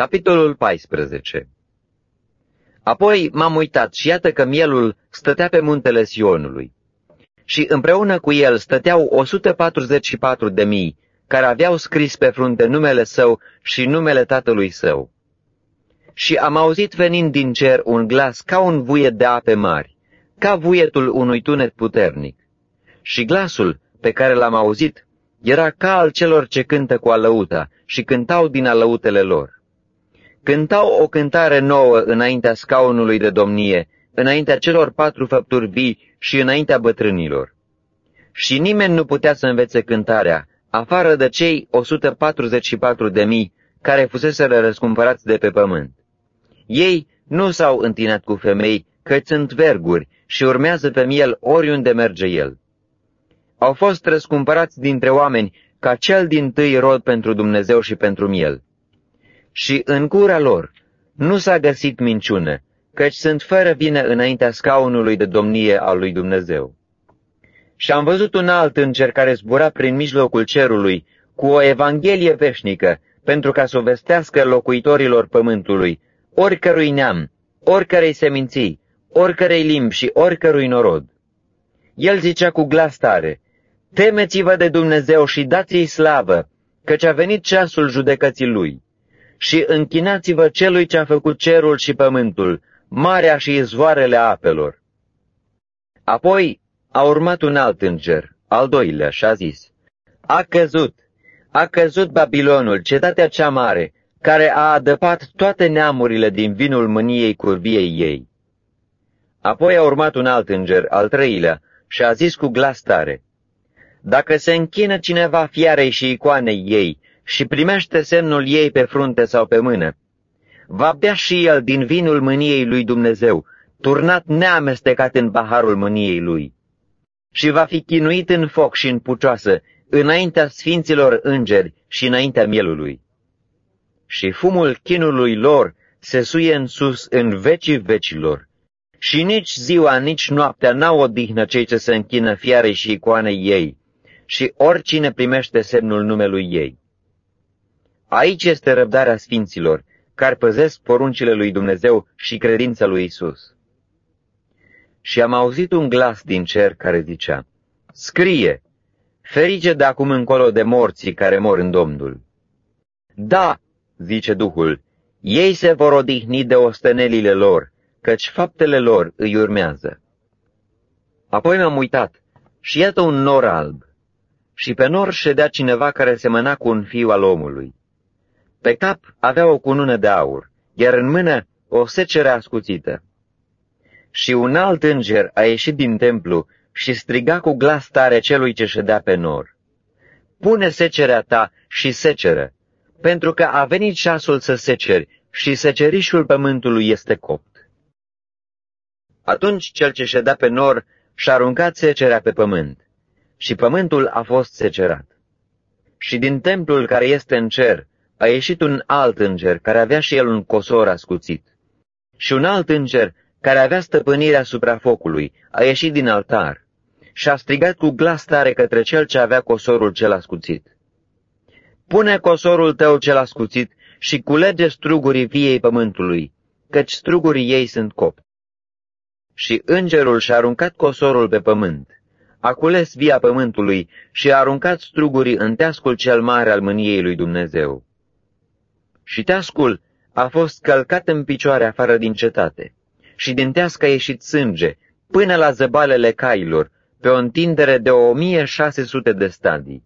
Capitolul 14 Apoi m-am uitat și iată că mielul stătea pe muntele Sionului. Și împreună cu el stăteau 144 de mii, care aveau scris pe frunte numele său și numele tatălui său. Și am auzit venind din cer un glas ca un vuiet de ape mari, ca vuietul unui tunet puternic. Și glasul pe care l-am auzit era ca al celor ce cântă cu alăuta și cântau din alăutele lor. Cântau o cântare nouă înaintea scaunului de domnie, înaintea celor patru făpturi vii și înaintea bătrânilor. Și nimeni nu putea să învețe cântarea, afară de cei 144 de mii care fuseseră răscumpărați de pe pământ. Ei nu s-au întinat cu femei, că sunt verguri și urmează pe miel oriunde merge el. Au fost răscumpărați dintre oameni ca cel din tâi rod pentru Dumnezeu și pentru miel și în gura lor nu s-a găsit minciună, căci sunt fără vină înaintea scaunului de domnie al lui Dumnezeu. Și am văzut un alt înger care zbura prin mijlocul cerului cu o evanghelie veșnică, pentru ca să o vestească locuitorilor pământului, oricărui neam, oricărei seminții, oricărei limbi și oricărui norod. El zicea cu glas tare, Temeți-vă de Dumnezeu și dați-i slavă, căci a venit ceasul judecății lui și închinați-vă celui ce a făcut cerul și pământul, marea și izvoarele apelor. Apoi a urmat un alt înger, al doilea, și a zis, A căzut, a căzut Babilonul, cetatea cea mare, care a adăpat toate neamurile din vinul mâniei curviei ei. Apoi a urmat un alt înger, al treilea, și a zis cu glas tare, Dacă se închină cineva fiarei și icoanei ei și primește semnul ei pe frunte sau pe mână. Va bea și el din vinul mâniei lui Dumnezeu, turnat neamestecat în paharul mâniei lui. Și va fi chinuit în foc și în pucioasă, înaintea sfinților îngeri și înaintea mielului. Și fumul chinului lor se suie în sus în vecii vecilor. Și nici ziua, nici noaptea n-au odihnă cei ce se închină fiarei și icoanei ei, și oricine primește semnul numelui ei. Aici este răbdarea sfinților, care păzesc poruncile lui Dumnezeu și credința lui Isus. Și am auzit un glas din cer care zicea, Scrie, ferice de acum încolo de morții care mor în Domnul. Da, zice Duhul, ei se vor odihni de ostenelile lor, căci faptele lor îi urmează. Apoi m-am uitat și iată un nor alb, și pe nor ședea cineva care semăna cu un fiu al omului. Pe cap avea o cunună de aur, iar în mână o secere ascuțită. Și un alt înger a ieșit din templu și striga cu glas tare celui ce ședea pe nor. Pune secerea ta și seceră, pentru că a venit ceasul să seceri și secerișul pământului este copt. Atunci cel ce ședea pe nor și-a aruncat secerea pe pământ și pământul a fost secerat. Și din templul care este în cer a ieșit un alt înger care avea și el un cosor ascuțit. Și un alt înger care avea stăpânirea asupra focului a ieșit din altar și a strigat cu glas tare către cel ce avea cosorul cel ascuțit. Pune cosorul tău cel ascuțit și culege strugurii viei pământului, căci strugurii ei sunt copți. Și îngerul și-a aruncat cosorul pe pământ, a cules via pământului și a aruncat strugurii în teascul cel mare al mâniei lui Dumnezeu și teascul a fost călcat în picioare afară din cetate, și din tească a ieșit sânge, până la zăbalele cailor, pe o întindere de 1600 de stadii.